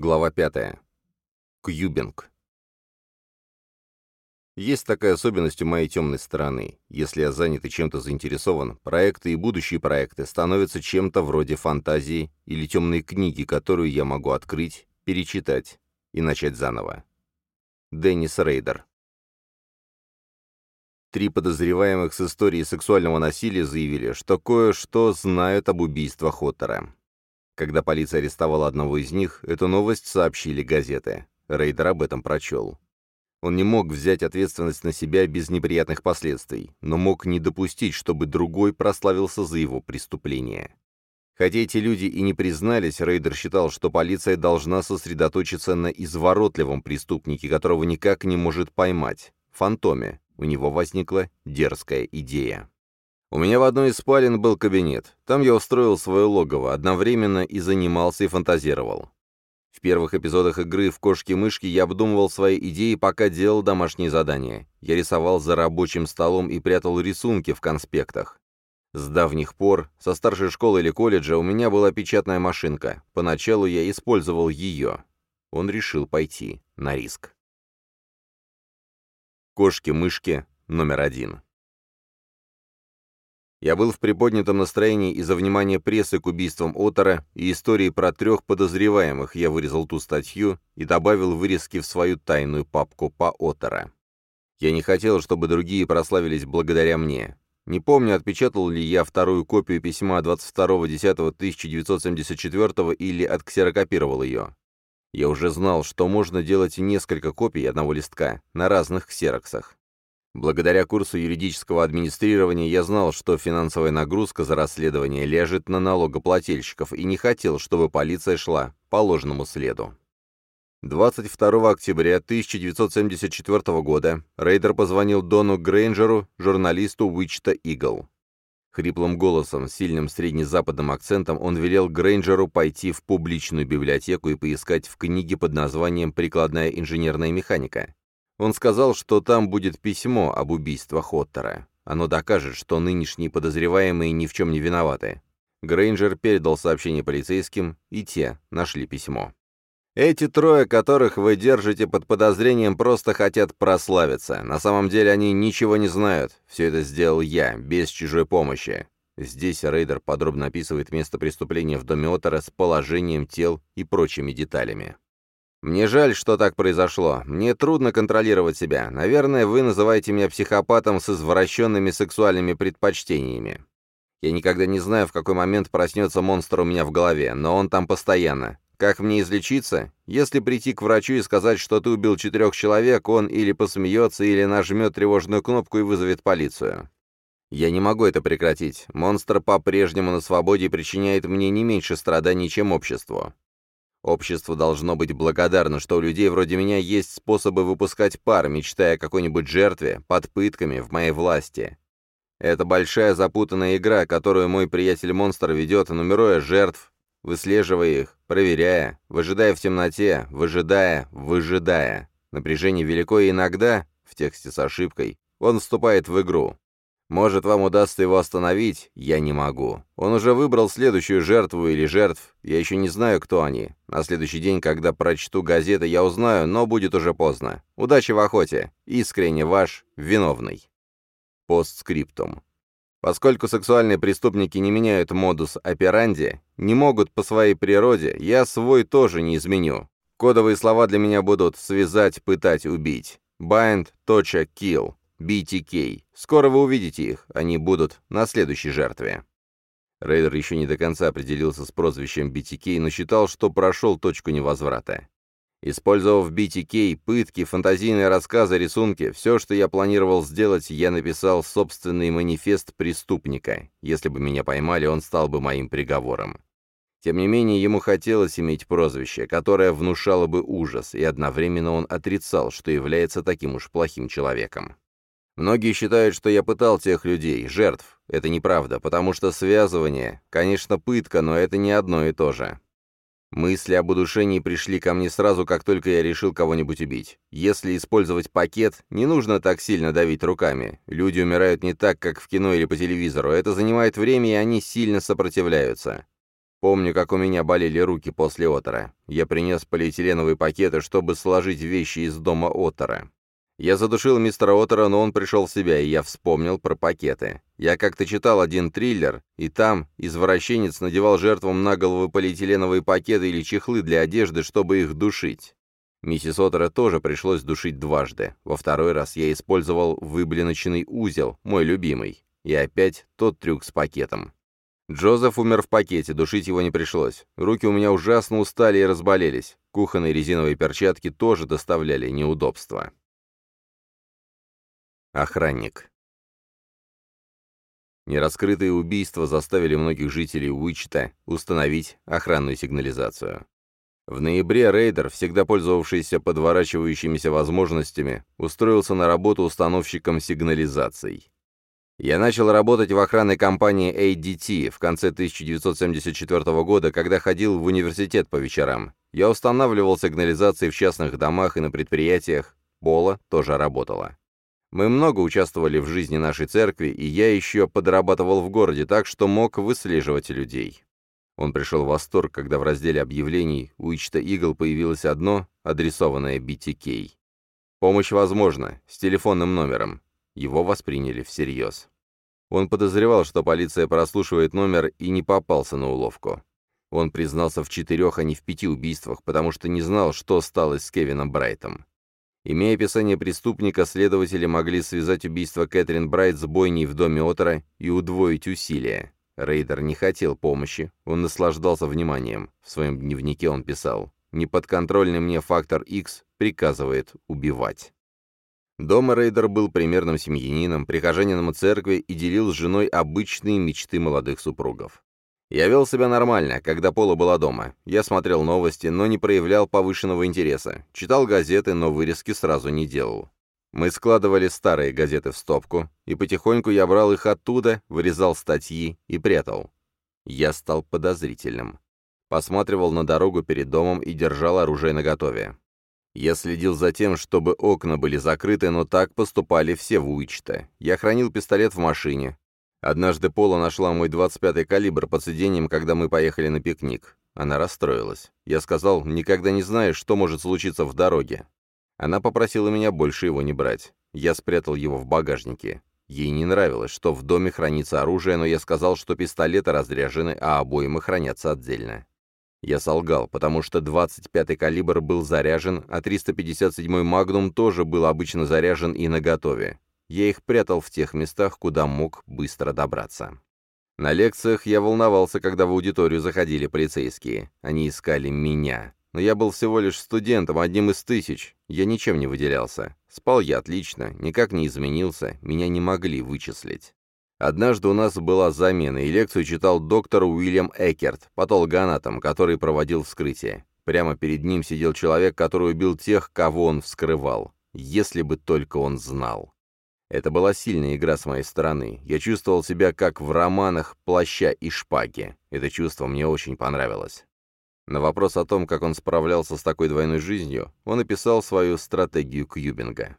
Глава 5. Кьюбинг. Есть такая особенность у моей темной стороны. Если я занят и чем-то заинтересован, проекты и будущие проекты становятся чем-то вроде фантазии или темной книги, которую я могу открыть, перечитать и начать заново. Деннис Рейдер. Три подозреваемых с историей сексуального насилия заявили, что кое-что знают об убийствах Оттера. Когда полиция арестовала одного из них, эту новость сообщили газеты. Рейдер об этом прочел. Он не мог взять ответственность на себя без неприятных последствий, но мог не допустить, чтобы другой прославился за его преступление. Хотя эти люди и не признались, Рейдер считал, что полиция должна сосредоточиться на изворотливом преступнике, которого никак не может поймать, фантоме. У него возникла дерзкая идея. У меня в одной из спален был кабинет. Там я устроил свое логово, одновременно и занимался, и фантазировал. В первых эпизодах игры в кошки-мышки я обдумывал свои идеи, пока делал домашние задания. Я рисовал за рабочим столом и прятал рисунки в конспектах. С давних пор, со старшей школы или колледжа, у меня была печатная машинка. Поначалу я использовал ее. Он решил пойти на риск. Кошки-мышки номер один. Я был в приподнятом настроении из-за внимания прессы к убийствам Отора и истории про трех подозреваемых. Я вырезал ту статью и добавил вырезки в свою тайную папку по Отора. Я не хотел, чтобы другие прославились благодаря мне. Не помню, отпечатал ли я вторую копию письма 22.10.1974 или отксерокопировал ее. Я уже знал, что можно делать несколько копий одного листка на разных ксероксах. Благодаря курсу юридического администрирования я знал, что финансовая нагрузка за расследование лежит на налогоплательщиков и не хотел, чтобы полиция шла по ложному следу. 22 октября 1974 года Рейдер позвонил Дону Грейнджеру, журналисту Wichita Eagle. Хриплым голосом, сильным среднезападным акцентом он велел Грейнджеру пойти в публичную библиотеку и поискать в книге под названием «Прикладная инженерная механика». Он сказал, что там будет письмо об убийствах Отеро. Оно докажет, что нынешние подозреваемые ни в чем не виноваты. Грейнджер передал сообщение полицейским, и те нашли письмо. Эти трое, которых вы держите под подозрением, просто хотят прославиться. На самом деле они ничего не знают. Все это сделал я, без чужой помощи. Здесь Рейдер подробно описывает место преступления в доме Отеро с положением тел и прочими деталями. Мне жаль, что так произошло. Мне трудно контролировать себя. Наверное, вы называете меня психопатом с извращенными сексуальными предпочтениями. Я никогда не знаю, в какой момент проснется монстр у меня в голове, но он там постоянно. Как мне излечиться? Если прийти к врачу и сказать, что ты убил четырех человек, он или посмеется, или нажмет тревожную кнопку и вызовет полицию. Я не могу это прекратить. Монстр по-прежнему на свободе и причиняет мне не меньше страданий, чем обществу. Общество должно быть благодарно, что у людей вроде меня есть способы выпускать пар, мечтая о какой-нибудь жертве, под пытками, в моей власти. Это большая запутанная игра, которую мой приятель-монстр ведет, нумеруя жертв, выслеживая их, проверяя, выжидая в темноте, выжидая, выжидая. Напряжение велико, и иногда, в тексте с ошибкой, он вступает в игру. Может, вам удастся его остановить? Я не могу. Он уже выбрал следующую жертву или жертв. Я еще не знаю, кто они. На следующий день, когда прочту газеты, я узнаю, но будет уже поздно. Удачи в охоте. Искренне ваш, виновный. Постскриптум. Поскольку сексуальные преступники не меняют модус операнди, не могут по своей природе, я свой тоже не изменю. Кодовые слова для меня будут «связать», «пытать», «убить». Bind, точа, kill. BTK. Скоро вы увидите их, они будут на следующей жертве. Рейдер еще не до конца определился с прозвищем BTK, но считал, что прошел точку невозврата. Использовав BTK, пытки, фантазийные рассказы, рисунки, все, что я планировал сделать, я написал собственный манифест преступника. Если бы меня поймали, он стал бы моим приговором. Тем не менее, ему хотелось иметь прозвище, которое внушало бы ужас, и одновременно он отрицал, что является таким уж плохим человеком. Многие считают, что я пытал тех людей, жертв. Это неправда, потому что связывание, конечно, пытка, но это не одно и то же. Мысли об удушении пришли ко мне сразу, как только я решил кого-нибудь убить. Если использовать пакет, не нужно так сильно давить руками. Люди умирают не так, как в кино или по телевизору. Это занимает время, и они сильно сопротивляются. Помню, как у меня болели руки после Отора. Я принес полиэтиленовые пакеты, чтобы сложить вещи из дома Отора. Я задушил мистера Отора, но он пришел в себя, и я вспомнил про пакеты. Я как-то читал один триллер, и там извращенец надевал жертвам на головы полиэтиленовые пакеты или чехлы для одежды, чтобы их душить. Миссис Отора тоже пришлось душить дважды. Во второй раз я использовал выблиночный узел, мой любимый. И опять тот трюк с пакетом. Джозеф умер в пакете, душить его не пришлось. Руки у меня ужасно устали и разболелись. Кухонные резиновые перчатки тоже доставляли неудобства. Охранник. Нераскрытые убийства заставили многих жителей Уичта установить охранную сигнализацию. В ноябре рейдер, всегда пользовавшийся подворачивающимися возможностями, устроился на работу установщиком сигнализаций. Я начал работать в охранной компании ADT в конце 1974 года, когда ходил в университет по вечерам. Я устанавливал сигнализации в частных домах и на предприятиях. Пола тоже работала. Мы много участвовали в жизни нашей церкви, и я еще подрабатывал в городе, так что мог выслеживать людей. Он пришел в восторг, когда в разделе объявлений у Ичта Игл появилось одно, адресованное BTK. Помощь возможна, с телефонным номером. Его восприняли всерьез. Он подозревал, что полиция прослушивает номер и не попался на уловку. Он признался в четырех, а не в пяти убийствах, потому что не знал, что стало с Кевином Брайтом. Имея описание преступника, следователи могли связать убийство Кэтрин Брайт с бойней в доме Отера и удвоить усилия. Рейдер не хотел помощи, он наслаждался вниманием. В своем дневнике он писал «Неподконтрольный мне фактор X приказывает убивать». Дома Рейдер был примерным семьянином, прихожанином церкви и делил с женой обычные мечты молодых супругов. Я вел себя нормально, когда Пола была дома. Я смотрел новости, но не проявлял повышенного интереса. Читал газеты, но вырезки сразу не делал. Мы складывали старые газеты в стопку, и потихоньку я брал их оттуда, вырезал статьи и прятал. Я стал подозрительным. Посматривал на дорогу перед домом и держал оружие наготове. Я следил за тем, чтобы окна были закрыты, но так поступали все в Уичта. Я хранил пистолет в машине. Однажды Пола нашла мой 25-й калибр под сиденьем, когда мы поехали на пикник. Она расстроилась. Я сказал, никогда не знаешь, что может случиться в дороге. Она попросила меня больше его не брать. Я спрятал его в багажнике. Ей не нравилось, что в доме хранится оружие, но я сказал, что пистолеты разряжены, а обоймы хранятся отдельно. Я солгал, потому что 25-й калибр был заряжен, а 357-й «Магнум» тоже был обычно заряжен и наготове. Я их прятал в тех местах, куда мог быстро добраться. На лекциях я волновался, когда в аудиторию заходили полицейские. Они искали меня. Но я был всего лишь студентом, одним из тысяч. Я ничем не выделялся. Спал я отлично, никак не изменился, меня не могли вычислить. Однажды у нас была замена, и лекцию читал доктор Уильям Экерт, патологоанатом, который проводил вскрытие. Прямо перед ним сидел человек, который убил тех, кого он вскрывал. Если бы только он знал. Это была сильная игра с моей стороны. Я чувствовал себя как в романах «Плаща и шпаги». Это чувство мне очень понравилось. На вопрос о том, как он справлялся с такой двойной жизнью, он описал свою стратегию Кьюбинга.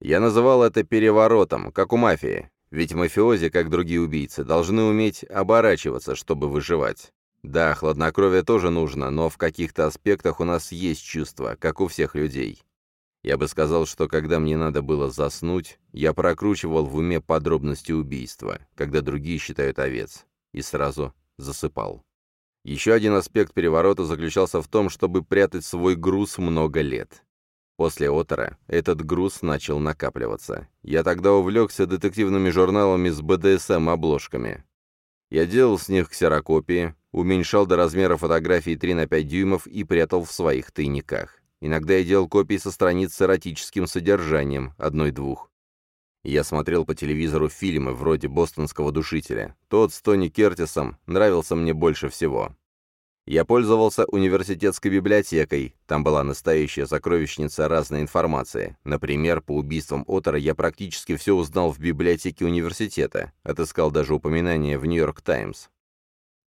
«Я называл это переворотом, как у мафии. Ведь мафиози, как другие убийцы, должны уметь оборачиваться, чтобы выживать. Да, хладнокровие тоже нужно, но в каких-то аспектах у нас есть чувства, как у всех людей. Я бы сказал, что когда мне надо было заснуть, я прокручивал в уме подробности убийства, когда другие считают овец, и сразу засыпал. Еще один аспект переворота заключался в том, чтобы прятать свой груз много лет. После Отора этот груз начал накапливаться. Я тогда увлекся детективными журналами с БДСМ-обложками. Я делал с них ксерокопии, уменьшал до размера фотографий 3 на 5 дюймов и прятал в своих тайниках. Иногда я делал копии со страниц с эротическим содержанием, одной-двух. Я смотрел по телевизору фильмы вроде «Бостонского душителя». Тот с Тони Кертисом нравился мне больше всего. Я пользовался университетской библиотекой, там была настоящая сокровищница разной информации. Например, по убийствам Отеро я практически все узнал в библиотеке университета, отыскал даже упоминания в «Нью-Йорк Таймс».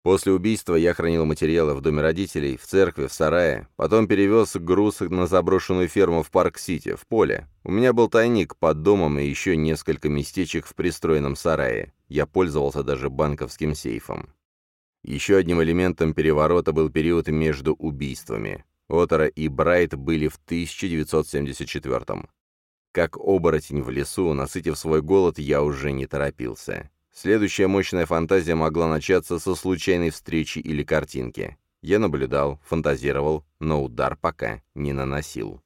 После убийства я хранил материалы в доме родителей, в церкви, в сарае, потом перевез груз на заброшенную ферму в Парк-Сити, в поле. У меня был тайник под домом и еще несколько местечек в пристроенном сарае. Я пользовался даже банковским сейфом. Еще одним элементом переворота был период между убийствами. Отора и Брайт были в 1974 -м. Как оборотень в лесу, насытив свой голод, я уже не торопился. Следующая мощная фантазия могла начаться со случайной встречи или картинки. Я наблюдал, фантазировал, но удар пока не наносил.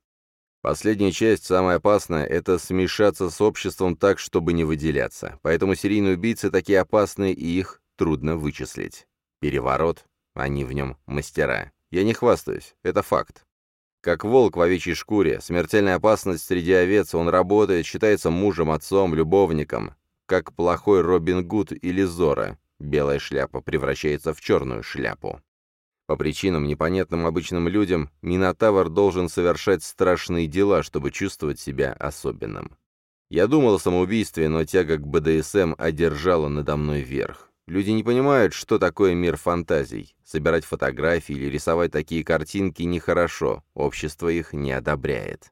Последняя часть, самая опасная, это смешаться с обществом так, чтобы не выделяться. Поэтому серийные убийцы такие опасные, и их трудно вычислить. Переворот, они в нем мастера. Я не хвастаюсь, это факт. Как волк в овечьей шкуре, смертельная опасность среди овец, он работает, считается мужем, отцом, любовником. Как плохой Робин Гуд или Зора, белая шляпа превращается в черную шляпу. По причинам, непонятным обычным людям, Минотавр должен совершать страшные дела, чтобы чувствовать себя особенным. Я думал о самоубийстве, но тяга к БДСМ одержала надо мной верх. Люди не понимают, что такое мир фантазий. Собирать фотографии или рисовать такие картинки нехорошо, общество их не одобряет.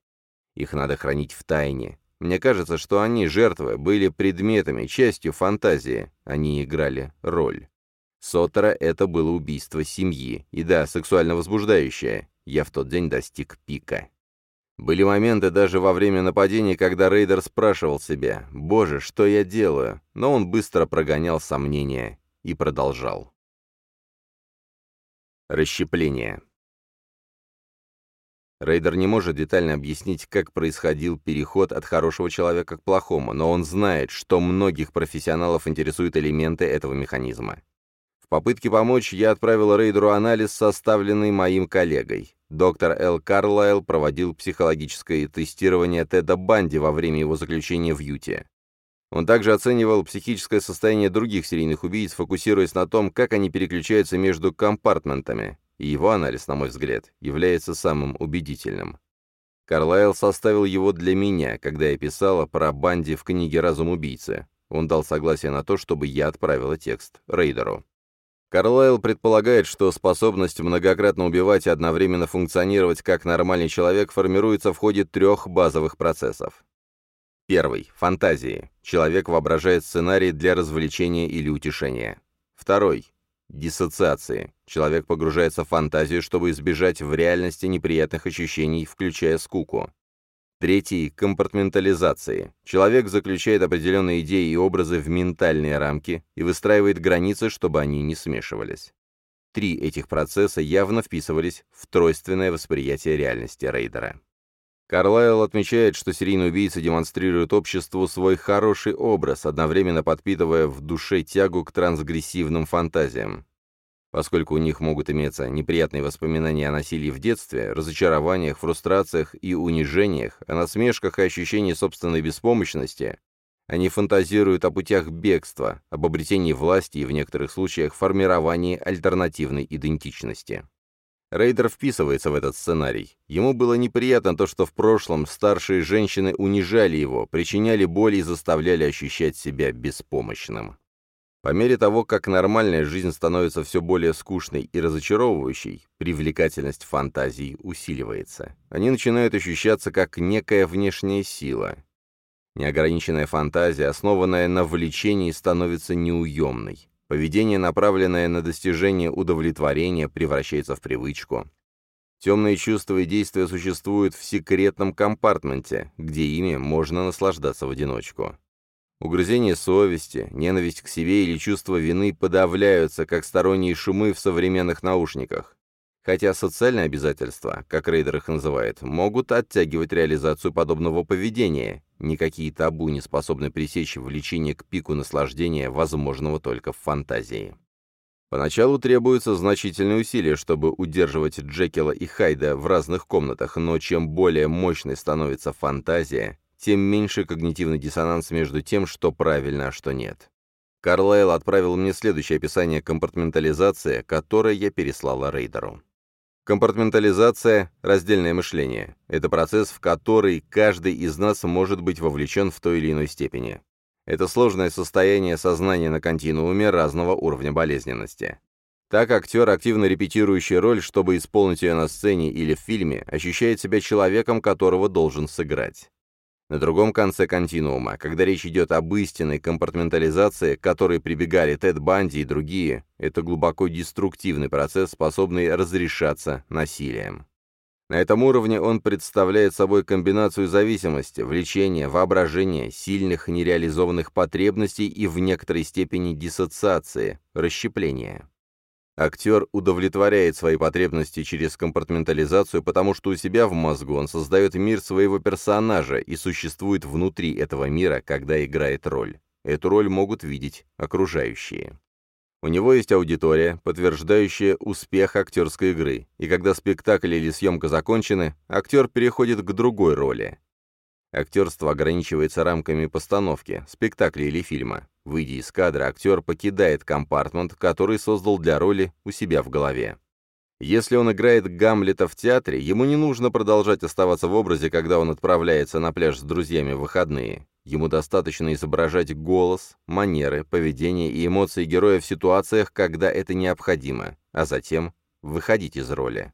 Их надо хранить в тайне. Мне кажется, что они, жертвы, были предметами, частью фантазии, они играли роль. Сотера это было убийство семьи, и да, сексуально возбуждающее. Я в тот день достиг пика. Были моменты даже во время нападения, когда рейдер спрашивал себя, «Боже, что я делаю?» Но он быстро прогонял сомнения и продолжал. Расщепление. Рейдер не может детально объяснить, как происходил переход от хорошего человека к плохому, но он знает, что многих профессионалов интересуют элементы этого механизма. В попытке помочь я отправил рейдеру анализ, составленный моим коллегой. Доктор Эл Карлайл проводил психологическое тестирование Теда Банди во время его заключения в Юте. Он также оценивал психическое состояние других серийных убийц, фокусируясь на том, как они переключаются между компартментами, и его анализ, на мой взгляд, является самым убедительным. Карлайл составил его для меня, когда я писала про Банди в книге «Разум убийцы». Он дал согласие на то, чтобы я отправила текст рейдеру. Карлайл предполагает, что способность многократно убивать и одновременно функционировать как нормальный человек формируется в ходе трех базовых процессов. Первый – фантазии. Человек воображает сценарий для развлечения или утешения. Второй – диссоциации. Человек погружается в фантазию, чтобы избежать в реальности неприятных ощущений, включая скуку. Третий – компартментализации. Человек заключает определенные идеи и образы в ментальные рамки и выстраивает границы, чтобы они не смешивались. Три этих процесса явно вписывались в тройственное восприятие реальности рейдера. Карлайл отмечает, что серийные убийцы демонстрируют обществу свой хороший образ, одновременно подпитывая в душе тягу к трансгрессивным фантазиям. Поскольку у них могут иметься неприятные воспоминания о насилии в детстве, разочарованиях, фрустрациях и унижениях, о насмешках и ощущении собственной беспомощности, они фантазируют о путях бегства, об обретении власти и в некоторых случаях формировании альтернативной идентичности. Рейдер вписывается в этот сценарий. Ему было неприятно то, что в прошлом старшие женщины унижали его, причиняли боль и заставляли ощущать себя беспомощным. По мере того, как нормальная жизнь становится все более скучной и разочаровывающей, привлекательность фантазий усиливается. Они начинают ощущаться как некая внешняя сила. Неограниченная фантазия, основанная на влечении, становится неуемной. Поведение, направленное на достижение удовлетворения, превращается в привычку. Темные чувства и действия существуют в секретном компартменте, где ими можно наслаждаться в одиночку. Угрызение совести, ненависть к себе или чувство вины подавляются, как сторонние шумы в современных наушниках. Хотя социальные обязательства, как Рейдер их называет, могут оттягивать реализацию подобного поведения, никакие табу не способны пресечь влечение к пику наслаждения, возможного только в фантазии. Поначалу требуются значительные усилия, чтобы удерживать Джекила и Хайда в разных комнатах, но чем более мощной становится фантазия, тем меньше когнитивный диссонанс между тем, что правильно, а что нет. Карлайл отправил мне следующее описание компартментализации, которое я переслала рейдеру. Компартментализация – раздельное мышление. Это процесс, в который каждый из нас может быть вовлечен в той или иной степени. Это сложное состояние сознания на континууме разного уровня болезненности. Так актер, активно репетирующий роль, чтобы исполнить ее на сцене или в фильме, ощущает себя человеком, которого должен сыграть. На другом конце континуума, когда речь идет об истинной компартментализации, к которой прибегали Тед Банди и другие, это глубоко деструктивный процесс, способный разрешаться насилием. На этом уровне он представляет собой комбинацию зависимости, влечения, воображения, сильных нереализованных потребностей и в некоторой степени диссоциации, расщепления. Актер удовлетворяет свои потребности через компартментализацию, потому что у себя в мозгу он создает мир своего персонажа и существует внутри этого мира, когда играет роль. Эту роль могут видеть окружающие. У него есть аудитория, подтверждающая успех актерской игры, и когда спектакль или съемка закончены, актер переходит к другой роли. Актерство ограничивается рамками постановки, спектакля или фильма. Выйдя из кадра, актер покидает компартмент, который создал для роли у себя в голове. Если он играет Гамлета в театре, ему не нужно продолжать оставаться в образе, когда он отправляется на пляж с друзьями в выходные. Ему достаточно изображать голос, манеры, поведение и эмоции героя в ситуациях, когда это необходимо, а затем выходить из роли.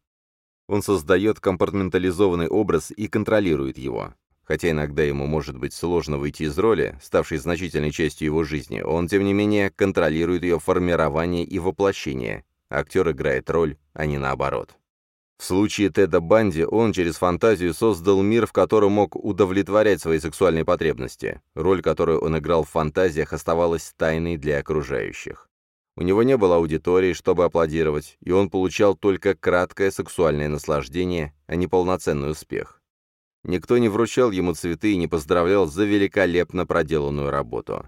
Он создает компартментализованный образ и контролирует его. Хотя иногда ему может быть сложно выйти из роли, ставшей значительной частью его жизни, он, тем не менее, контролирует ее формирование и воплощение. Актер играет роль, а не наоборот. В случае Теда Банди он через фантазию создал мир, в котором мог удовлетворять свои сексуальные потребности. Роль, которую он играл в фантазиях, оставалась тайной для окружающих. У него не было аудитории, чтобы аплодировать, и он получал только краткое сексуальное наслаждение, а не полноценный успех. Никто не вручал ему цветы и не поздравлял за великолепно проделанную работу.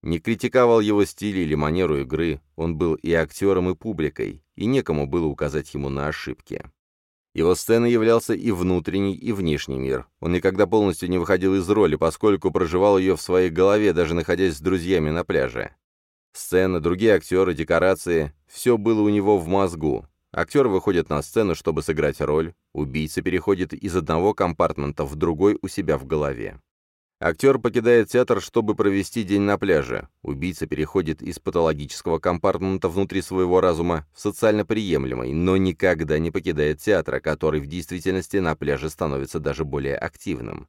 Не критиковал его стиль или манеру игры, он был и актером, и публикой, и некому было указать ему на ошибки. Его сцена являлся и внутренний, и внешний мир. Он никогда полностью не выходил из роли, поскольку проживал ее в своей голове, даже находясь с друзьями на пляже. Сцена, другие актеры, декорации — все было у него в мозгу, Актер выходит на сцену, чтобы сыграть роль, убийца переходит из одного компартмента в другой у себя в голове. Актер покидает театр, чтобы провести день на пляже. Убийца переходит из патологического компартмента внутри своего разума в социально приемлемый, но никогда не покидает театра, который в действительности на пляже становится даже более активным.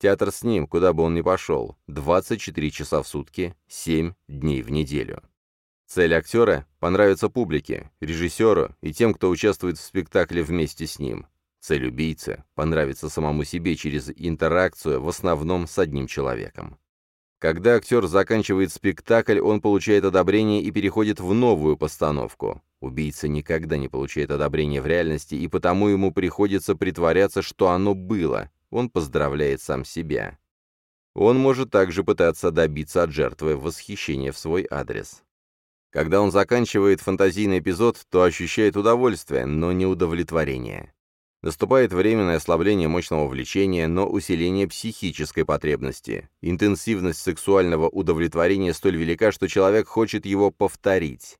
Театр с ним, куда бы он ни пошел, 24 часа в сутки, 7 дней в неделю. Цель актера — понравиться публике, режиссеру и тем, кто участвует в спектакле вместе с ним. Цель убийцы — понравиться самому себе через интеракцию в основном с одним человеком. Когда актер заканчивает спектакль, он получает одобрение и переходит в новую постановку. Убийца никогда не получает одобрения в реальности, и потому ему приходится притворяться, что оно было. Он поздравляет сам себя. Он может также пытаться добиться от жертвы восхищения в свой адрес. Когда он заканчивает фантазийный эпизод, то ощущает удовольствие, но не удовлетворение. Наступает временное ослабление мощного влечения, но усиление психической потребности. Интенсивность сексуального удовлетворения столь велика, что человек хочет его повторить.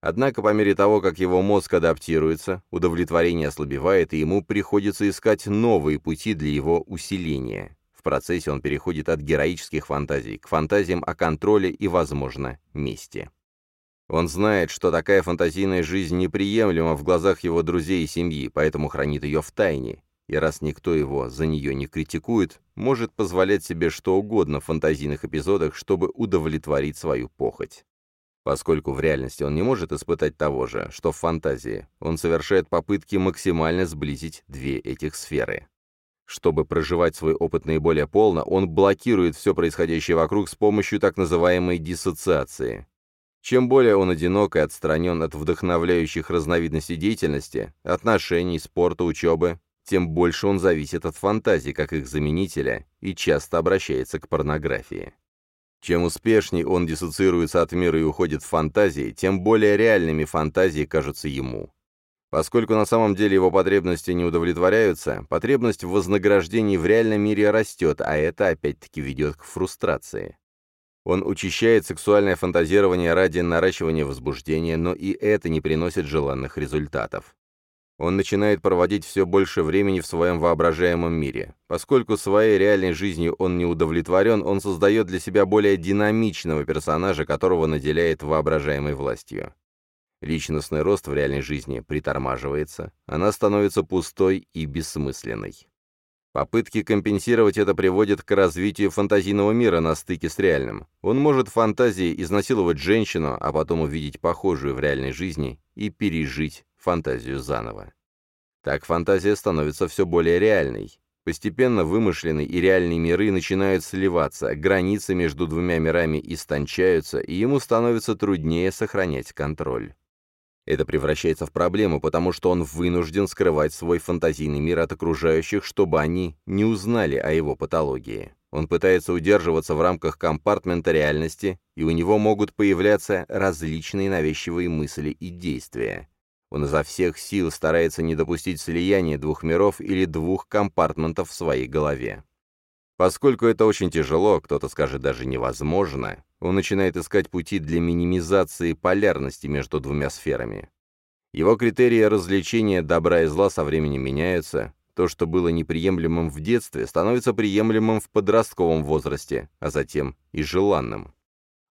Однако по мере того, как его мозг адаптируется, удовлетворение ослабевает, и ему приходится искать новые пути для его усиления. В процессе он переходит от героических фантазий к фантазиям о контроле и, возможно, мести. Он знает, что такая фантазийная жизнь неприемлема в глазах его друзей и семьи, поэтому хранит ее в тайне. И раз никто его за нее не критикует, может позволять себе что угодно в фантазийных эпизодах, чтобы удовлетворить свою похоть. Поскольку в реальности он не может испытать того же, что в фантазии, он совершает попытки максимально сблизить две этих сферы. Чтобы проживать свой опыт наиболее полно, он блокирует все происходящее вокруг с помощью так называемой диссоциации. Чем более он одинок и отстранен от вдохновляющих разновидностей деятельности, отношений, спорта, учебы, тем больше он зависит от фантазий, как их заменителя, и часто обращается к порнографии. Чем успешней он диссоциируется от мира и уходит в фантазии, тем более реальными фантазии кажутся ему. Поскольку на самом деле его потребности не удовлетворяются, потребность в вознаграждении в реальном мире растет, а это опять-таки ведет к фрустрации. Он учащает сексуальное фантазирование ради наращивания возбуждения, но и это не приносит желанных результатов. Он начинает проводить все больше времени в своем воображаемом мире. Поскольку своей реальной жизнью он не удовлетворен, он создает для себя более динамичного персонажа, которого наделяет воображаемой властью. Личностный рост в реальной жизни притормаживается, она становится пустой и бессмысленной. Попытки компенсировать это приводят к развитию фантазийного мира на стыке с реальным. Он может в фантазии изнасиловать женщину, а потом увидеть похожую в реальной жизни и пережить фантазию заново. Так фантазия становится все более реальной. Постепенно вымышленные и реальные миры начинают сливаться, границы между двумя мирами истончаются, и ему становится труднее сохранять контроль. Это превращается в проблему, потому что он вынужден скрывать свой фантазийный мир от окружающих, чтобы они не узнали о его патологии. Он пытается удерживаться в рамках компартмента реальности, и у него могут появляться различные навязчивые мысли и действия. Он изо всех сил старается не допустить слияния двух миров или двух компартментов в своей голове. Поскольку это очень тяжело, кто-то скажет даже невозможно, он начинает искать пути для минимизации полярности между двумя сферами. Его критерии развлечения добра и зла со временем меняются, то, что было неприемлемым в детстве, становится приемлемым в подростковом возрасте, а затем и желанным.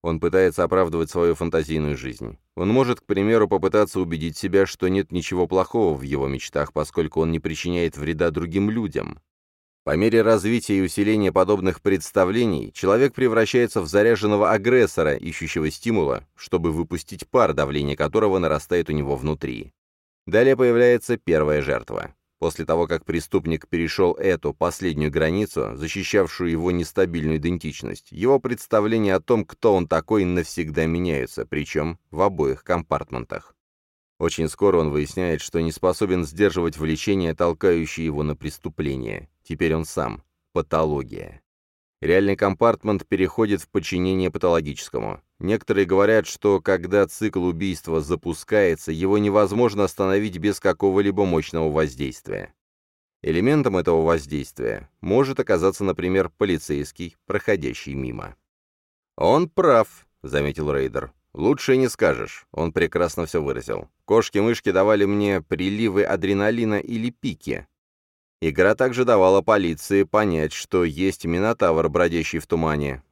Он пытается оправдывать свою фантазийную жизнь. Он может, к примеру, попытаться убедить себя, что нет ничего плохого в его мечтах, поскольку он не причиняет вреда другим людям. По мере развития и усиления подобных представлений, человек превращается в заряженного агрессора, ищущего стимула, чтобы выпустить пар, давление которого нарастает у него внутри. Далее появляется первая жертва. После того, как преступник перешел эту, последнюю границу, защищавшую его нестабильную идентичность, его представления о том, кто он такой, навсегда меняются, причем в обоих компартментах. Очень скоро он выясняет, что не способен сдерживать влечение, толкающее его на преступление. Теперь он сам. Патология. Реальный компартмент переходит в подчинение патологическому. Некоторые говорят, что когда цикл убийства запускается, его невозможно остановить без какого-либо мощного воздействия. Элементом этого воздействия может оказаться, например, полицейский, проходящий мимо. «Он прав», — заметил Рейдер. «Лучше не скажешь», — он прекрасно все выразил. «Кошки-мышки давали мне приливы адреналина или пики. Игра также давала полиции понять, что есть Минотавр, бродящий в тумане.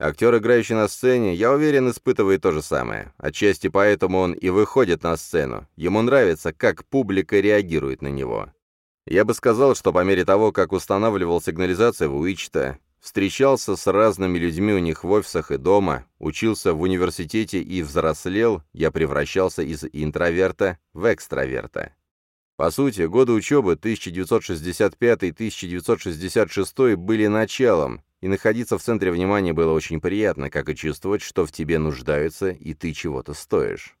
Актер, играющий на сцене, я уверен, испытывает то же самое. Отчасти поэтому он и выходит на сцену. Ему нравится, как публика реагирует на него. Я бы сказал, что по мере того, как устанавливал сигнализацию в Уичта, встречался с разными людьми у них в офисах и дома, учился в университете и взрослел, я превращался из интроверта в экстраверта. По сути, годы учебы 1965-1966 были началом, и находиться в центре внимания было очень приятно, как и чувствовать, что в тебе нуждаются, и ты чего-то стоишь.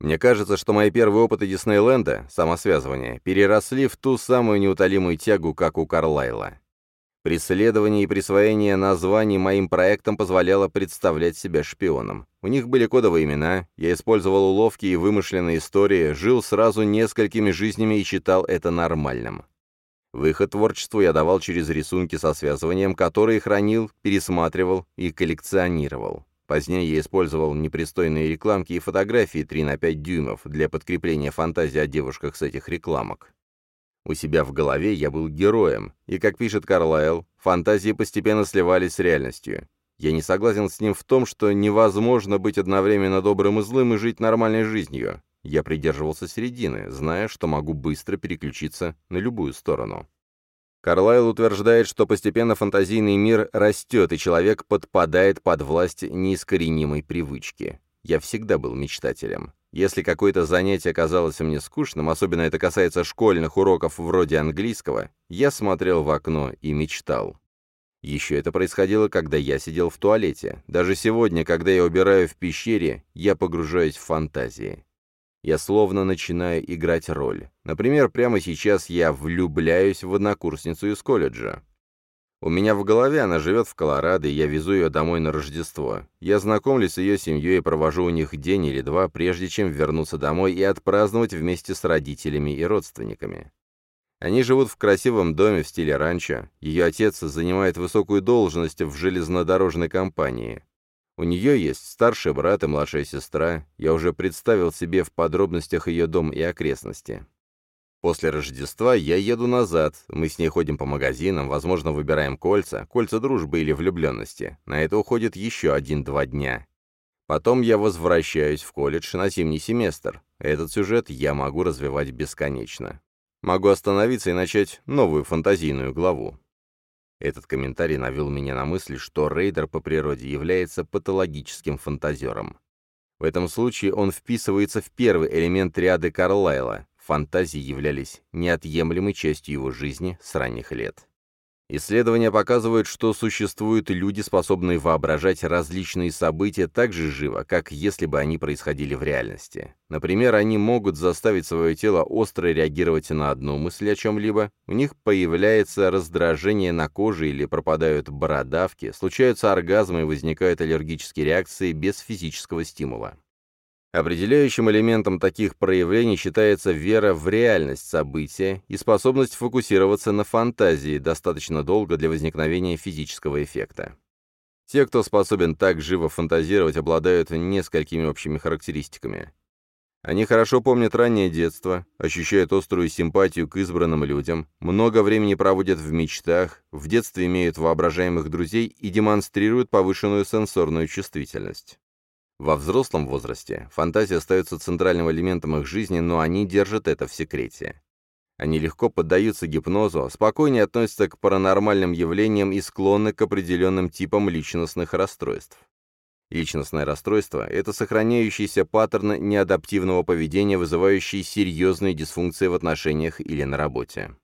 Мне кажется, что мои первые опыты Диснейленда, самосвязывания, переросли в ту самую неутолимую тягу, как у Карлайла. Преследование и присвоение названий моим проектам позволяло представлять себя шпионом. У них были кодовые имена, я использовал уловки и вымышленные истории, жил сразу несколькими жизнями и считал это нормальным. Выход творчеству я давал через рисунки со связыванием, которые хранил, пересматривал и коллекционировал. Позднее я использовал непристойные рекламки и фотографии 3 на 5 дюймов для подкрепления фантазии о девушках с этих рекламок. У себя в голове я был героем, и, как пишет Карлайл, фантазии постепенно сливались с реальностью. Я не согласен с ним в том, что невозможно быть одновременно добрым и злым и жить нормальной жизнью. Я придерживался середины, зная, что могу быстро переключиться на любую сторону. Карлайл утверждает, что постепенно фантазийный мир растет, и человек подпадает под власть неискоренимой привычки. Я всегда был мечтателем. Если какое-то занятие казалось мне скучным, особенно это касается школьных уроков вроде английского, я смотрел в окно и мечтал. Еще это происходило, когда я сидел в туалете. Даже сегодня, когда я убираю в пещере, я погружаюсь в фантазии. Я словно начинаю играть роль. Например, прямо сейчас я влюбляюсь в однокурсницу из колледжа. У меня в голове она живет в Колорадо, и я везу ее домой на Рождество. Я знакомлюсь с ее семьей и провожу у них день или два, прежде чем вернуться домой и отпраздновать вместе с родителями и родственниками. Они живут в красивом доме в стиле ранчо. Ее отец занимает высокую должность в железнодорожной компании. У нее есть старший брат и младшая сестра. Я уже представил себе в подробностях ее дом и окрестности. После Рождества я еду назад, мы с ней ходим по магазинам, возможно, выбираем кольца, кольца дружбы или влюбленности. На это уходит еще один-два дня. Потом я возвращаюсь в колледж на зимний семестр. Этот сюжет я могу развивать бесконечно. Могу остановиться и начать новую фантазийную главу. Этот комментарий навел меня на мысль, что рейдер по природе является патологическим фантазером. В этом случае он вписывается в первый элемент ряда Карлайла. Фантазии являлись неотъемлемой частью его жизни с ранних лет. Исследования показывают, что существуют люди, способные воображать различные события так же живо, как если бы они происходили в реальности. Например, они могут заставить свое тело остро реагировать на одну мысль о чем-либо, у них появляется раздражение на коже или пропадают бородавки, случаются оргазмы и возникают аллергические реакции без физического стимула. Определяющим элементом таких проявлений считается вера в реальность события и способность фокусироваться на фантазии достаточно долго для возникновения физического эффекта. Те, кто способен так живо фантазировать, обладают несколькими общими характеристиками. Они хорошо помнят раннее детство, ощущают острую симпатию к избранным людям, много времени проводят в мечтах, в детстве имеют воображаемых друзей и демонстрируют повышенную сенсорную чувствительность. Во взрослом возрасте фантазия остается центральным элементом их жизни, но они держат это в секрете. Они легко поддаются гипнозу, спокойнее относятся к паранормальным явлениям и склонны к определенным типам личностных расстройств. Личностное расстройство – это сохраняющийся паттерн неадаптивного поведения, вызывающий серьезные дисфункции в отношениях или на работе.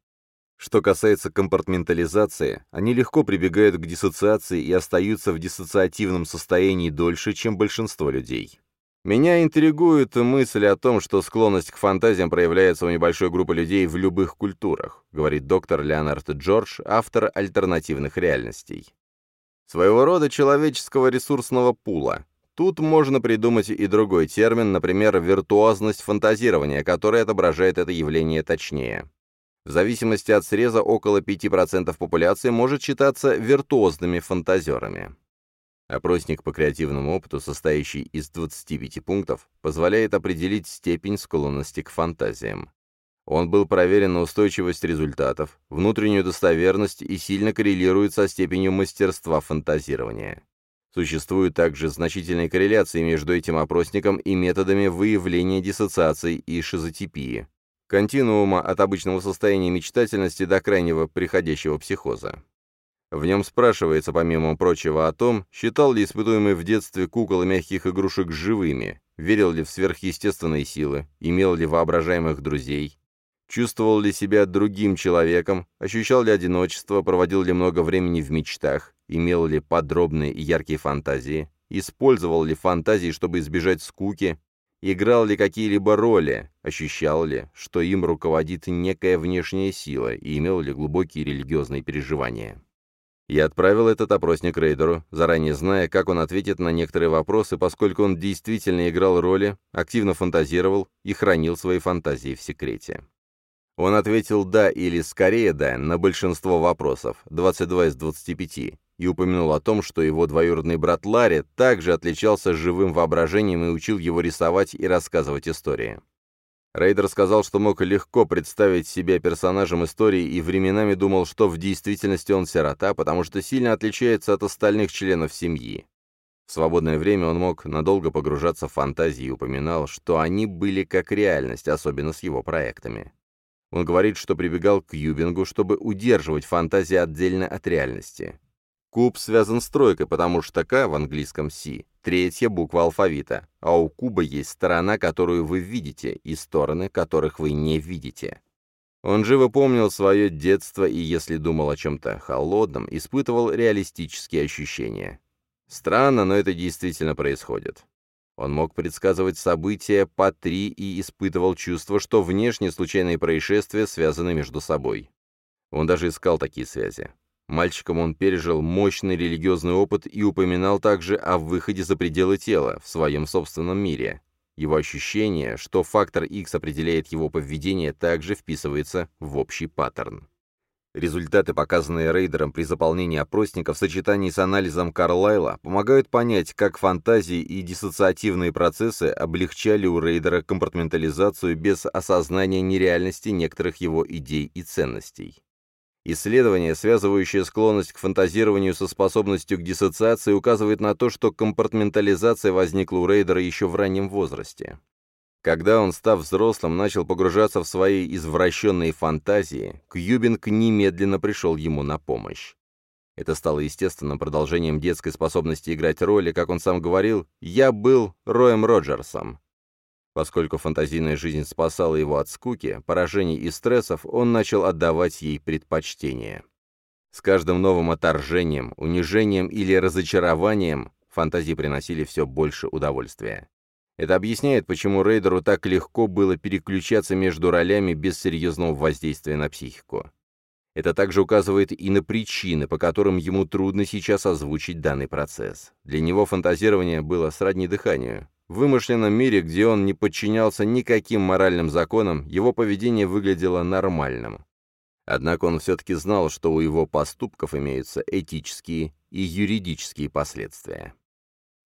Что касается компартментализации, они легко прибегают к диссоциации и остаются в диссоциативном состоянии дольше, чем большинство людей. Меня интригует мысль о том, что склонность к фантазиям проявляется у небольшой группы людей в любых культурах, говорит доктор Леонард Джордж, автор альтернативных реальностей. Своего рода человеческого ресурсного пула. Тут можно придумать и другой термин, например, виртуозность фантазирования, который отображает это явление точнее. В зависимости от среза около 5% популяции может считаться виртуозными фантазерами. Опросник по креативному опыту, состоящий из 25 пунктов, позволяет определить степень склонности к фантазиям. Он был проверен на устойчивость результатов, внутреннюю достоверность и сильно коррелирует со степенью мастерства фантазирования. Существуют также значительные корреляции между этим опросником и методами выявления диссоциации и шизотипии, континуума от обычного состояния мечтательности до крайнего приходящего психоза. В нем спрашивается, помимо прочего, о том, считал ли испытуемый в детстве кукол и мягких игрушек живыми, верил ли в сверхъестественные силы, имел ли воображаемых друзей, чувствовал ли себя другим человеком, ощущал ли одиночество, проводил ли много времени в мечтах, имел ли подробные и яркие фантазии, использовал ли фантазии, чтобы избежать скуки, играл ли какие-либо роли, ощущал ли, что им руководит некая внешняя сила и имел ли глубокие религиозные переживания. Я отправил этот опросник рейдеру, заранее зная, как он ответит на некоторые вопросы, поскольку он действительно играл роли, активно фантазировал и хранил свои фантазии в секрете. Он ответил «да» или «скорее да» на большинство вопросов, 22 из 25, и упомянул о том, что его двоюродный брат Ларри также отличался живым воображением и учил его рисовать и рассказывать истории. Рейдер сказал, что мог легко представить себя персонажем истории и временами думал, что в действительности он сирота, потому что сильно отличается от остальных членов семьи. В свободное время он мог надолго погружаться в фантазии и упоминал, что они были как реальность, особенно с его проектами. Он говорит, что прибегал к юбингу, чтобы удерживать фантазии отдельно от реальности. Куб связан с тройкой, потому что К в английском «си» — третья буква алфавита, а у куба есть сторона, которую вы видите, и стороны, которых вы не видите. Он живо помнил свое детство и, если думал о чем-то холодном, испытывал реалистические ощущения. Странно, но это действительно происходит. Он мог предсказывать события по три и испытывал чувство, что внешние случайные происшествия связаны между собой. Он даже искал такие связи. Мальчиком он пережил мощный религиозный опыт и упоминал также о выходе за пределы тела, в своем собственном мире. Его ощущение, что фактор X определяет его поведение, также вписывается в общий паттерн. Результаты, показанные рейдером при заполнении опросника в сочетании с анализом Карлайла, помогают понять, как фантазии и диссоциативные процессы облегчали у рейдера компартментализацию без осознания нереальности некоторых его идей и ценностей. Исследование, связывающее склонность к фантазированию со способностью к диссоциации, указывает на то, что компартментализация возникла у Рейдера еще в раннем возрасте. Когда он, став взрослым, начал погружаться в свои извращенные фантазии, Кьюбинг немедленно пришел ему на помощь. Это стало естественным продолжением детской способности играть роли, как он сам говорил, «я был Роем Роджерсом». Поскольку фантазийная жизнь спасала его от скуки, поражений и стрессов, он начал отдавать ей предпочтение. С каждым новым отторжением, унижением или разочарованием фантазии приносили все больше удовольствия. Это объясняет, почему Рейдеру так легко было переключаться между ролями без серьезного воздействия на психику. Это также указывает и на причины, по которым ему трудно сейчас озвучить данный процесс. Для него фантазирование было сродни дыханию. В вымышленном мире, где он не подчинялся никаким моральным законам, его поведение выглядело нормальным. Однако он все-таки знал, что у его поступков имеются этические и юридические последствия.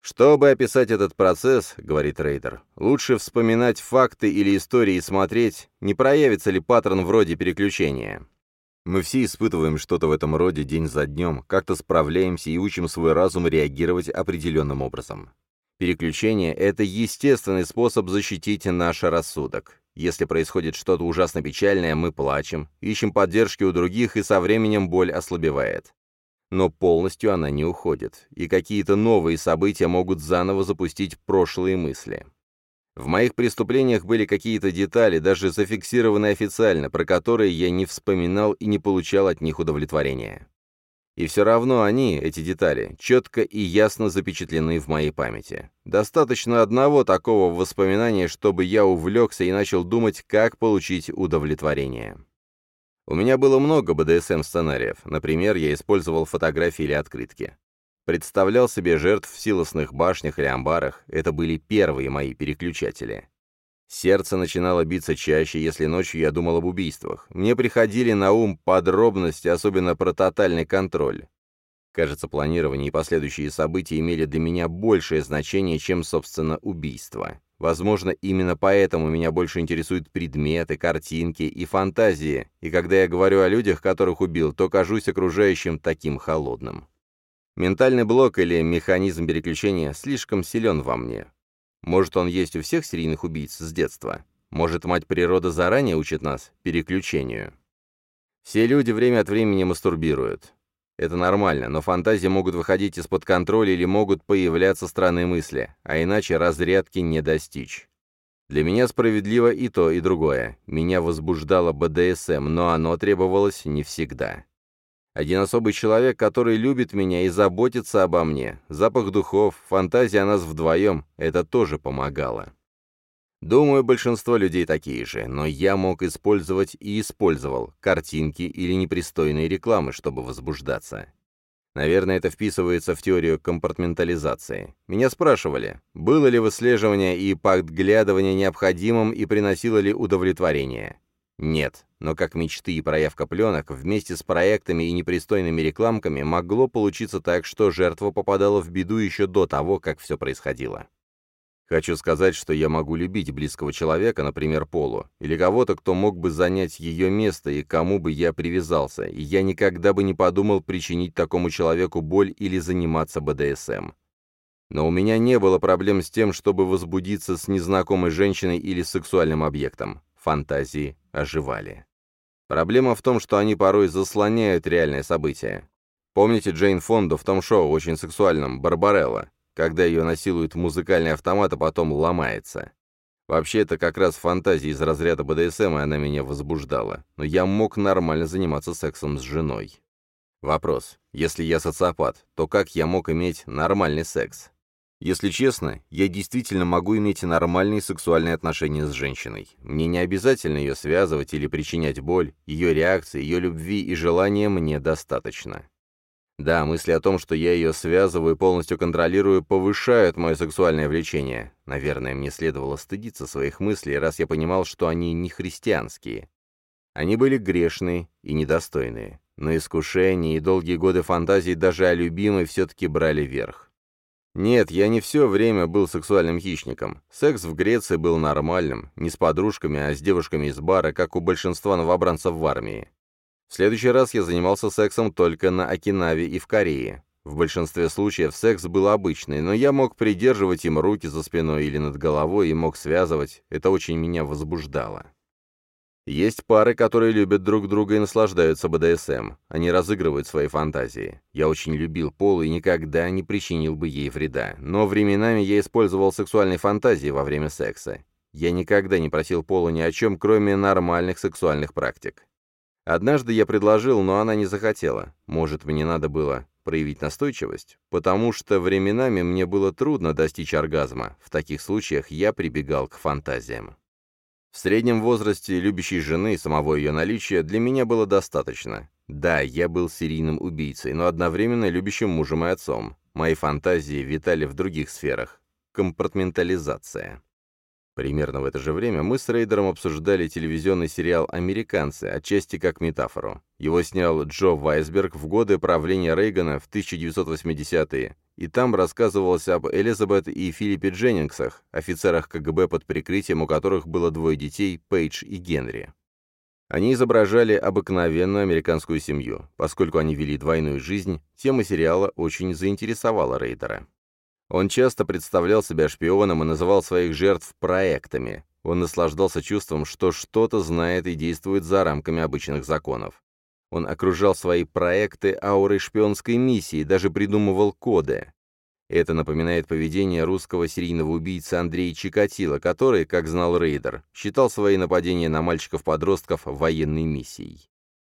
Чтобы описать этот процесс, говорит Рейдер, лучше вспоминать факты или истории и смотреть, не проявится ли паттерн вроде переключения. Мы все испытываем что-то в этом роде день за днем, как-то справляемся и учим свой разум реагировать определенным образом. Переключение — это естественный способ защитить наш рассудок. Если происходит что-то ужасно печальное, мы плачем, ищем поддержки у других, и со временем боль ослабевает но полностью она не уходит, и какие-то новые события могут заново запустить прошлые мысли. В моих преступлениях были какие-то детали, даже зафиксированные официально, про которые я не вспоминал и не получал от них удовлетворения. И все равно они, эти детали, четко и ясно запечатлены в моей памяти. Достаточно одного такого воспоминания, чтобы я увлекся и начал думать, как получить удовлетворение. У меня было много БДСМ-сценариев. Например, я использовал фотографии или открытки. Представлял себе жертв в силосных башнях или амбарах. Это были первые мои переключатели. Сердце начинало биться чаще, если ночью я думал об убийствах. Мне приходили на ум подробности, особенно про тотальный контроль. Кажется, планирование и последующие события имели для меня большее значение, чем, собственно, убийство. Возможно, именно поэтому меня больше интересуют предметы, картинки и фантазии, и когда я говорю о людях, которых убил, то кажусь окружающим таким холодным. Ментальный блок или механизм переключения слишком силен во мне. Может, он есть у всех серийных убийц с детства? Может, мать природа заранее учит нас переключению? Все люди время от времени мастурбируют. Это нормально, но фантазии могут выходить из-под контроля или могут появляться странные мысли, а иначе разрядки не достичь. Для меня справедливо и то, и другое. Меня возбуждало БДСМ, но оно требовалось не всегда. Один особый человек, который любит меня и заботится обо мне, запах духов, фантазия о нас вдвоем, это тоже помогало. Думаю, большинство людей такие же, но я мог использовать и использовал картинки или непристойные рекламы, чтобы возбуждаться. Наверное, это вписывается в теорию компартментализации. Меня спрашивали, было ли выслеживание и подглядывание необходимым и приносило ли удовлетворение. Нет, но как мечты и проявка пленок, вместе с проектами и непристойными рекламками могло получиться так, что жертва попадала в беду еще до того, как все происходило. Хочу сказать, что я могу любить близкого человека, например, Полу, или кого-то, кто мог бы занять ее место и кому бы я привязался, и я никогда бы не подумал причинить такому человеку боль или заниматься БДСМ. Но у меня не было проблем с тем, чтобы возбудиться с незнакомой женщиной или сексуальным объектом. Фантазии оживали. Проблема в том, что они порой заслоняют реальное событие. Помните Джейн Фонду в том шоу, очень сексуальном, «Барбарелла»? когда ее насилует музыкальный автомат, а потом ломается. Вообще, это как раз фантазия из разряда БДСМ, и она меня возбуждала. Но я мог нормально заниматься сексом с женой. Вопрос. Если я социопат, то как я мог иметь нормальный секс? Если честно, я действительно могу иметь нормальные сексуальные отношения с женщиной. Мне не обязательно ее связывать или причинять боль, ее реакции, ее любви и желания мне достаточно. Да, мысли о том, что я ее связываю и полностью контролирую, повышают мое сексуальное влечение. Наверное, мне следовало стыдиться своих мыслей, раз я понимал, что они не христианские. Они были грешные и недостойные. Но искушения и долгие годы фантазий даже о любимой все-таки брали верх. Нет, я не все время был сексуальным хищником. Секс в Греции был нормальным, не с подружками, а с девушками из бара, как у большинства новобранцев в армии. В следующий раз я занимался сексом только на Окинаве и в Корее. В большинстве случаев секс был обычный, но я мог придерживать им руки за спиной или над головой и мог связывать, это очень меня возбуждало. Есть пары, которые любят друг друга и наслаждаются БДСМ. Они разыгрывают свои фантазии. Я очень любил Полу и никогда не причинил бы ей вреда. Но временами я использовал сексуальные фантазии во время секса. Я никогда не просил Полу ни о чем, кроме нормальных сексуальных практик. Однажды я предложил, но она не захотела. Может, мне надо было проявить настойчивость? Потому что временами мне было трудно достичь оргазма. В таких случаях я прибегал к фантазиям. В среднем возрасте любящей жены и самого ее наличия для меня было достаточно. Да, я был серийным убийцей, но одновременно любящим мужем и отцом. Мои фантазии витали в других сферах. Компартментализация. Примерно в это же время мы с Рейдером обсуждали телевизионный сериал «Американцы», отчасти как метафору. Его снял Джо Вайсберг в годы правления Рейгана в 1980-е, и там рассказывалось об Элизабет и Филиппе Дженнингсах, офицерах КГБ под прикрытием, у которых было двое детей, Пейдж и Генри. Они изображали обыкновенную американскую семью. Поскольку они вели двойную жизнь, тема сериала очень заинтересовала Рейдера. Он часто представлял себя шпионом и называл своих жертв проектами. Он наслаждался чувством, что что-то знает и действует за рамками обычных законов. Он окружал свои проекты аурой шпионской миссии, даже придумывал коды. Это напоминает поведение русского серийного убийцы Андрея Чикатило, который, как знал Рейдер, считал свои нападения на мальчиков-подростков военной миссией.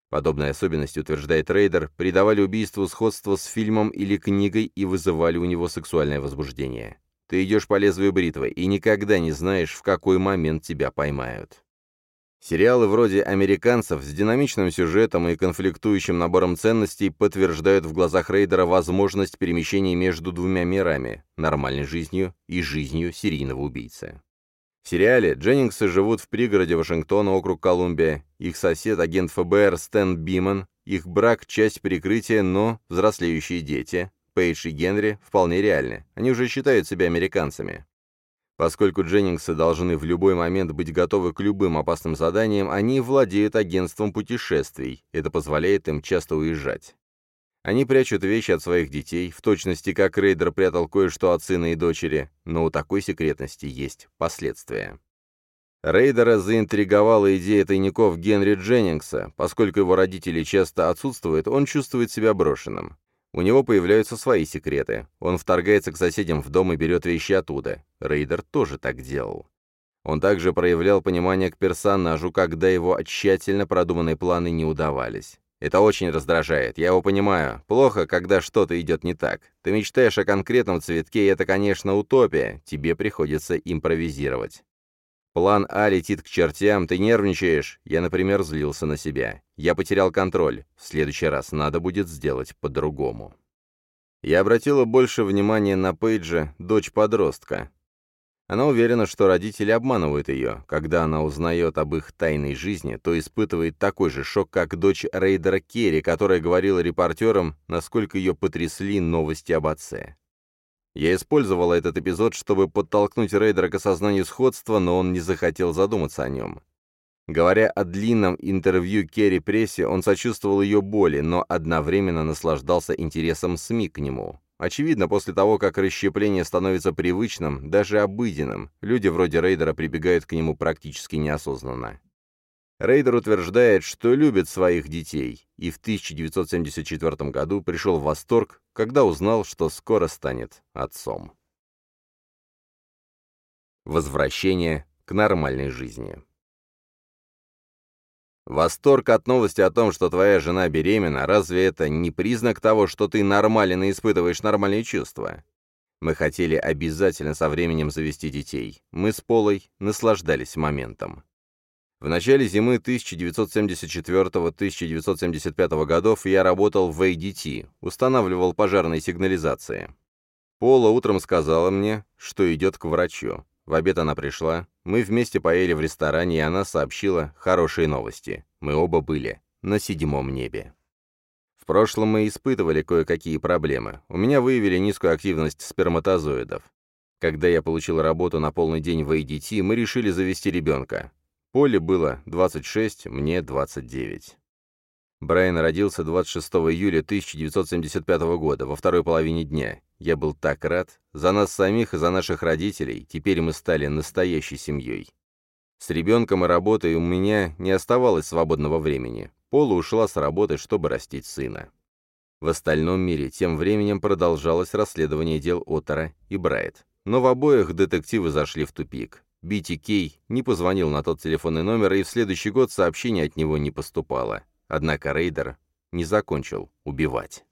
Подобные особенности, утверждает Рейдер, придавали убийству сходство с фильмом или книгой и вызывали у него сексуальное возбуждение. Ты идешь по лезвию бритвы и никогда не знаешь, в какой момент тебя поймают. Сериалы вроде «Американцев» с динамичным сюжетом и конфликтующим набором ценностей подтверждают в глазах Рейдера возможность перемещения между двумя мирами – нормальной жизнью и жизнью серийного убийцы. В сериале Дженнингсы живут в пригороде Вашингтона, округ Колумбия. Их сосед, агент ФБР Стэн Биман. Их брак – часть прикрытия, но взрослеющие дети. Пейдж и Генри вполне реальны. Они уже считают себя американцами. Поскольку Дженнингсы должны в любой момент быть готовы к любым опасным заданиям, они владеют агентством путешествий. Это позволяет им часто уезжать. Они прячут вещи от своих детей, в точности как Рейдер прятал кое-что от сына и дочери, но у такой секретности есть последствия. Рейдера заинтриговала идея тайников Генри Дженнингса. Поскольку его родители часто отсутствуют, он чувствует себя брошенным. У него появляются свои секреты. Он вторгается к соседям в дом и берет вещи оттуда. Рейдер тоже так делал. Он также проявлял понимание к персонажу, когда его тщательно продуманные планы не удавались. Это очень раздражает, я его понимаю. Плохо, когда что-то идет не так. Ты мечтаешь о конкретном цветке, и это, конечно, утопия. Тебе приходится импровизировать. План А летит к чертям, ты нервничаешь. Я, например, злился на себя. Я потерял контроль. В следующий раз надо будет сделать по-другому. Я обратила больше внимания на Пейджа, дочь подростка. Она уверена, что родители обманывают ее. Когда она узнает об их тайной жизни, то испытывает такой же шок, как дочь Рейдера Керри, которая говорила репортерам, насколько ее потрясли новости об отце. Я использовала этот эпизод, чтобы подтолкнуть Рейдера к осознанию сходства, но он не захотел задуматься о нем. Говоря о длинном интервью Керри прессе, он сочувствовал ее боли, но одновременно наслаждался интересом СМИ к нему. Очевидно, после того, как расщепление становится привычным, даже обыденным, люди вроде Рейдера прибегают к нему практически неосознанно. Рейдер утверждает, что любит своих детей, и в 1974 году пришел в восторг, когда узнал, что скоро станет отцом. Возвращение к нормальной жизни. Восторг от новости о том, что твоя жена беременна, разве это не признак того, что ты нормально испытываешь нормальные чувства? Мы хотели обязательно со временем завести детей. Мы с Полой наслаждались моментом. В начале зимы 1974-1975 годов я работал в ADT, устанавливал пожарные сигнализации. Пола утром сказала мне, что идет к врачу. В обед она пришла, мы вместе поели в ресторане, и она сообщила хорошие новости. Мы оба были на седьмом небе. В прошлом мы испытывали кое-какие проблемы. У меня выявили низкую активность сперматозоидов. Когда я получил работу на полный день в ADT, мы решили завести ребенка. Поле было 26, мне 29. Брайан родился 26 июля 1975 года, во второй половине дня. Я был так рад. За нас самих и за наших родителей. Теперь мы стали настоящей семьей. С ребенком и работой у меня не оставалось свободного времени. Пола ушла с работы, чтобы растить сына. В остальном мире тем временем продолжалось расследование дел Оттера и Брайт. Но в обоих детективы зашли в тупик. Кей не позвонил на тот телефонный номер, и в следующий год сообщение от него не поступало. Однако Рейдер не закончил убивать.